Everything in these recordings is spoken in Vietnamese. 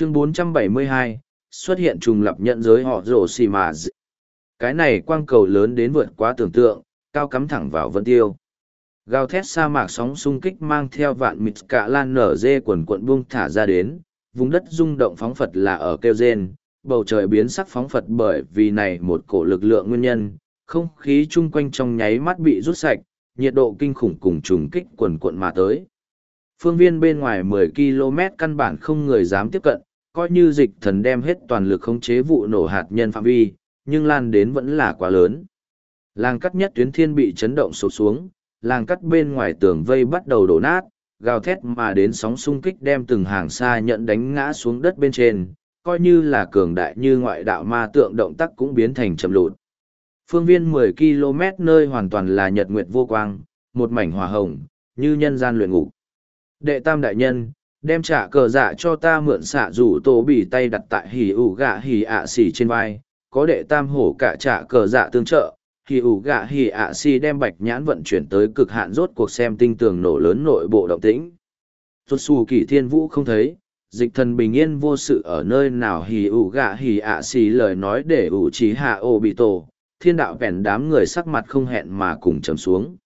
chương 472, xuất hiện trùng lập nhận giới họ rổ xì mà cái này quang cầu lớn đến vượt quá tưởng tượng cao cắm thẳng vào vân tiêu. Gào thét sa mạc sóng xung kích mang theo vạn mịt cả lan nở dê quần quận buông thả ra đến vùng đất rung động phóng phật là ở kêu rên. Bầu trời biến sắc phóng phật bởi vì này một cổ lực lượng nguyên nhân không khí chung quanh trong nháy mắt bị rút sạch nhiệt độ kinh khủng cùng trùng kích quần quận mà tới. Phương viên bên ngoài 10 km căn bản không người dám tiếp cận coi như dịch thần đem hết toàn lực khống chế vụ nổ hạt nhân phạm vi nhưng lan đến vẫn là quá lớn làng cắt nhất tuyến thiên bị chấn động sụp xuống làng cắt bên ngoài tường vây bắt đầu đổ nát, gào thét mà đến sóng xung kích đem từng hàng xa nhận đánh ngã xuống đất bên trên, coi như là cường đại như ngoại đạo ma tượng động tác cũng biến thành chậm lụt. Phương viên 10 km nơi hoàn toàn là nhật nguyệt vô quang, một mảnh hỏa hồng, như nhân gian luyện ngục. Đệ tam đại nhân, đem trả cờ dạ cho ta mượn xạ rủ tổ bỉ tay đặt tại hỉ ủ gạ hỉ ạ xỉ trên vai, có đệ tam hổ cả trả cờ dạ tương trợ, hì ủ gạ hì ạ xì đem bạch nhãn vận chuyển tới cực hạn rốt cuộc xem tinh tường nổ lớn nội bộ động tĩnh. Tuột xù kỷ thiên vũ không thấy dịch thần bình yên vô sự ở nơi nào hì ủ gạ hì ạ xì lời nói để ủ trí hạ ô bị tổ thiên đạo vẻn đám người sắc mặt không hẹn mà cùng trầm xuống.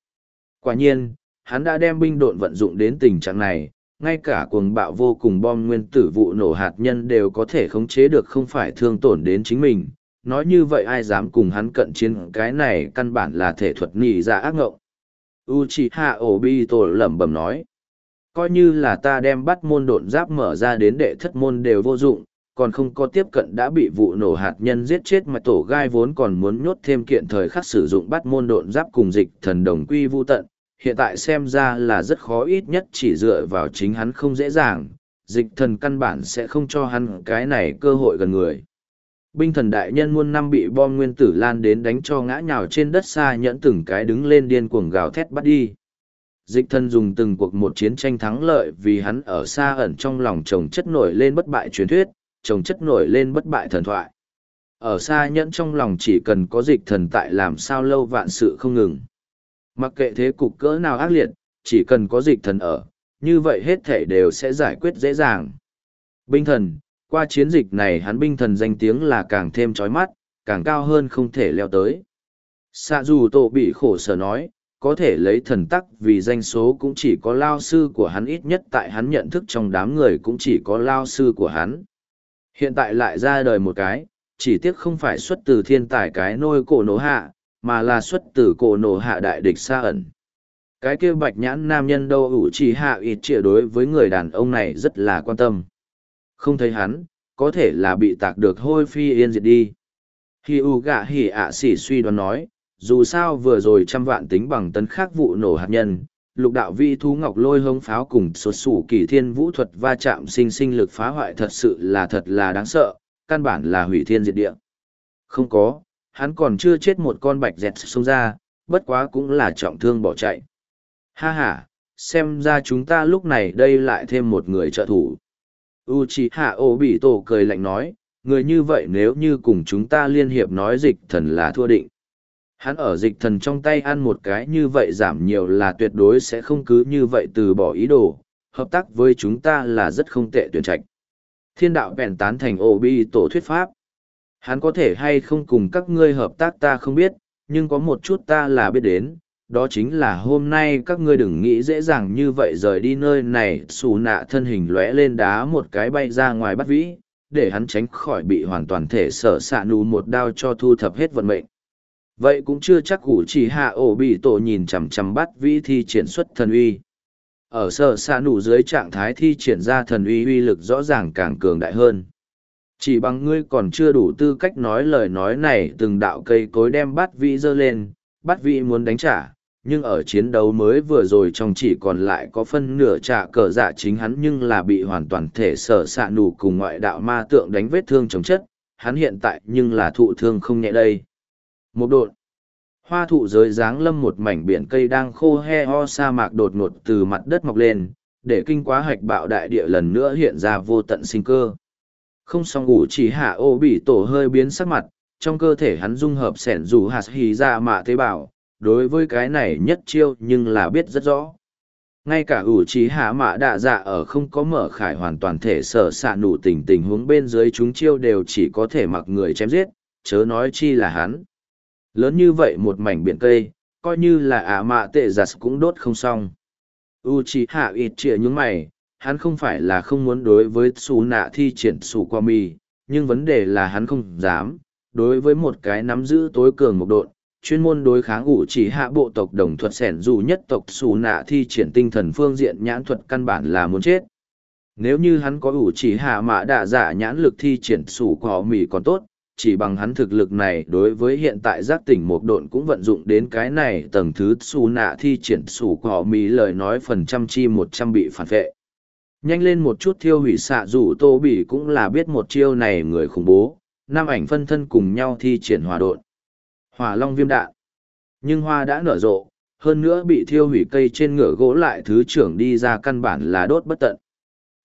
Quả nhiên hắn đã đem binh độn vận dụng đến tình trạng này ngay cả cuồng bạo vô cùng bom nguyên tử vụ nổ hạt nhân đều có thể khống chế được không phải thương tổn đến chính mình nói như vậy ai dám cùng hắn cận chiến cái này căn bản là thể thuật nhị ra ác ngộng. Uchiha Obito lẩm bẩm nói. Coi như là ta đem bắt môn độn giáp mở ra đến đệ thất môn đều vô dụng, còn không có tiếp cận đã bị vụ nổ hạt nhân giết chết mà tổ gai vốn còn muốn nhốt thêm kiện thời khắc sử dụng bắt môn độn giáp cùng dịch thần đồng quy vô tận. Hiện tại xem ra là rất khó ít nhất chỉ dựa vào chính hắn không dễ dàng, dịch thần căn bản sẽ không cho hắn cái này cơ hội gần người. Binh thần đại nhân muôn năm bị bom nguyên tử lan đến đánh cho ngã nhào trên đất xa nhẫn từng cái đứng lên điên cuồng gào thét bắt đi. Dịch thần dùng từng cuộc một chiến tranh thắng lợi vì hắn ở xa ẩn trong lòng chồng chất nổi lên bất bại truyền thuyết chồng chất nổi lên bất bại thần thoại. Ở xa nhẫn trong lòng chỉ cần có dịch thần tại làm sao lâu vạn sự không ngừng mặc kệ thế cục cỡ nào ác liệt chỉ cần có dịch thần ở như vậy hết thể đều sẽ giải quyết dễ dàng binh thần qua chiến dịch này hắn binh thần danh tiếng là càng thêm trói mắt, càng cao hơn không thể leo tới. Xạ dù tổ bị khổ sở nói, có thể lấy thần tắc vì danh số cũng chỉ có lao sư của hắn ít nhất tại hắn nhận thức trong đám người cũng chỉ có lao sư của hắn. Hiện tại lại ra đời một cái, chỉ tiếc không phải xuất từ thiên tài cái nôi cổ nổ hạ, mà là xuất từ cổ nổ hạ đại địch xa ẩn. Cái kia bạch nhãn nam nhân đâu ủ chỉ hạ ít trịa đối với người đàn ông này rất là quan tâm. Không thấy hắn, có thể là bị tạc được hôi phi yên diệt đi. Hi u gạ hỉ ạ xỉ suy đoán nói, dù sao vừa rồi trăm vạn tính bằng tấn khác vụ nổ hạt nhân, lục đạo vi thú ngọc lôi hông pháo cùng sột sủ kỳ thiên vũ thuật va chạm sinh sinh lực phá hoại thật sự là thật là đáng sợ, căn bản là hủy thiên diệt địa. Không có, hắn còn chưa chết một con bạch dẹt xông ra, bất quá cũng là trọng thương bỏ chạy. Ha ha, xem ra chúng ta lúc này đây lại thêm một người trợ thủ. Uchiha Obito cười lạnh nói, người như vậy nếu như cùng chúng ta liên hiệp nói dịch thần là thua định. Hắn ở dịch thần trong tay ăn một cái như vậy giảm nhiều là tuyệt đối sẽ không cứ như vậy từ bỏ ý đồ, hợp tác với chúng ta là rất không tệ tuyển trạch. Thiên đạo bèn tán thành Obito thuyết pháp. Hắn có thể hay không cùng các ngươi hợp tác ta không biết, nhưng có một chút ta là biết đến, đó chính là hôm nay các ngươi đừng nghĩ dễ dàng như vậy rời đi nơi này xù nạ thân hình lóe lên đá một cái bay ra ngoài bắt vĩ để hắn tránh khỏi bị hoàn toàn thể sở s ạ nù một đao cho thu thập hết vận mệnh. Vậy cũng chưa chắc cụ chỉ hạ ổ bị tổ nhìn chằm chằm bắt vĩ thi triển xuất thần uy. Ở sở s ạ nù dưới trạng thái thi triển ra thần uy uy lực rõ ràng càng cường đại hơn chỉ bằng ngươi còn chưa đủ tư cách nói lời nói này từng đạo cây cối đem bắt vĩ giơ lên bắt vĩ muốn đánh trả nhưng ở chiến đấu mới vừa rồi trong chỉ còn lại có phân nửa trả cờ dạ chính hắn nhưng là bị hoàn toàn thể sở xạ nù cùng ngoại đạo ma tượng đánh vết thương chống chất, hắn hiện tại nhưng là thụ thương không nhẹ đây. Một đột, hoa thụ giới dáng lâm một mảnh biển cây đang khô he ho sa mạc đột ngột từ mặt đất mọc lên, để kinh quá hạch bạo đại địa lần nữa hiện ra vô tận sinh cơ. Không xong ngủ chỉ hạ ô bị tổ hơi biến sắc mặt, trong cơ thể hắn dung hợp sẻn dù hạt hì ra mạ tế bào đối với cái này nhất chiêu nhưng là biết rất rõ. ngay cả ủ trí hạ mạ đạ dạ ở không có mở khải hoàn toàn thể sở s ạ nụ tình tình huống bên dưới chúng chiêu đều chỉ có thể mặc người chém giết chớ nói chi là hắn lớn như vậy một mảnh biển cây coi như là ả mạ tệ giặt cũng đốt không xong u trí hạ ít chĩa nhúng mày hắn không phải là không muốn đối với xù nạ thi triển xù qua mi, nhưng vấn đề là hắn không dám đối với một cái nắm giữ tối cường một độn, chuyên môn đối kháng ủ chỉ hạ bộ tộc đồng thuật sẻn dù nhất tộc xù nạ thi triển tinh thần phương diện nhãn thuật căn bản là muốn chết. Nếu như hắn có ủ chỉ hạ mã đạ giả nhãn lực thi triển xù cỏ mì còn tốt, chỉ bằng hắn thực lực này đối với hiện tại giác tỉnh một độn cũng vận dụng đến cái này tầng thứ xù nạ thi triển xù cỏ mì lời nói phần trăm chi một trăm bị phản vệ nhanh lên một chút thiêu hủy xạ dù tô bỉ cũng là biết một chiêu này người khủng bố, năm ảnh phân thân cùng nhau thi triển hòa đột hỏa long viêm đạn. Nhưng hoa đã nở rộ, hơn nữa bị thiêu hủy cây trên ngựa gỗ lại thứ trưởng đi ra căn bản là đốt bất tận.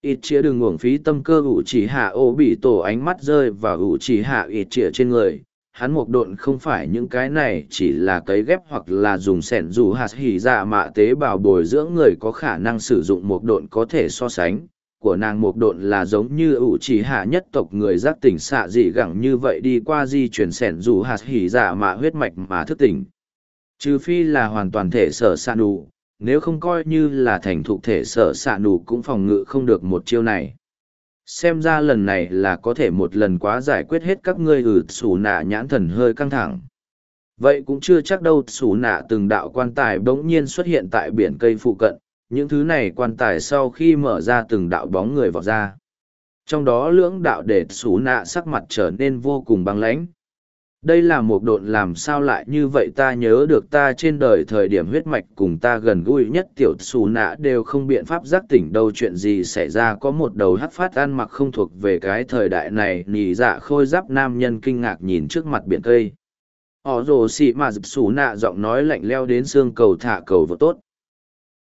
Ít chĩa đừng uổng phí tâm cơ ủ chỉ hạ, ô bị tổ ánh mắt rơi và ủ chỉ hạ, ít chĩa trên người hắn mục độn không phải những cái này chỉ là cấy ghép hoặc là dùng sẻn dù hạt hỉ dạ mạ tế bào bồi dưỡng người có khả năng sử dụng mục độn có thể so sánh. Của nàng mục độn là giống như ủ chỉ hạ nhất tộc người giác tỉnh xạ dị gẳng như vậy đi qua di chuyển sẻn dù hạt hỉ dạ mạ huyết mạch mà thức tỉnh. Trừ phi là hoàn toàn thể sở xạ nụ nếu không coi như là thành thục thể sở xạ nụ cũng phòng ngự không được một chiêu này xem ra lần này là có thể một lần quá giải quyết hết các ngươi ừ xù nạ nhãn thần hơi căng thẳng. Vậy cũng chưa chắc đâu, xù nạ từng đạo quan tài bỗng nhiên xuất hiện tại biển cây phụ cận. Những thứ này quan tài sau khi mở ra từng đạo bóng người vọt ra. Trong đó lưỡng đạo để xù nạ sắc mặt trở nên vô cùng băng lãnh đây là một độn làm sao lại như vậy ta nhớ được ta trên đời thời điểm huyết mạch cùng ta gần gũi nhất tiểu xù nạ đều không biện pháp giác tỉnh đâu, chuyện gì xảy ra có một đầu hắt phát ăn mặc không thuộc về cái thời đại này nỉ dạ khôi giáp nam nhân kinh ngạc nhìn trước mặt biển cây. Họ rồ xị mà xù nạ giọng nói lạnh leo đến xương cầu thả cầu vô tốt.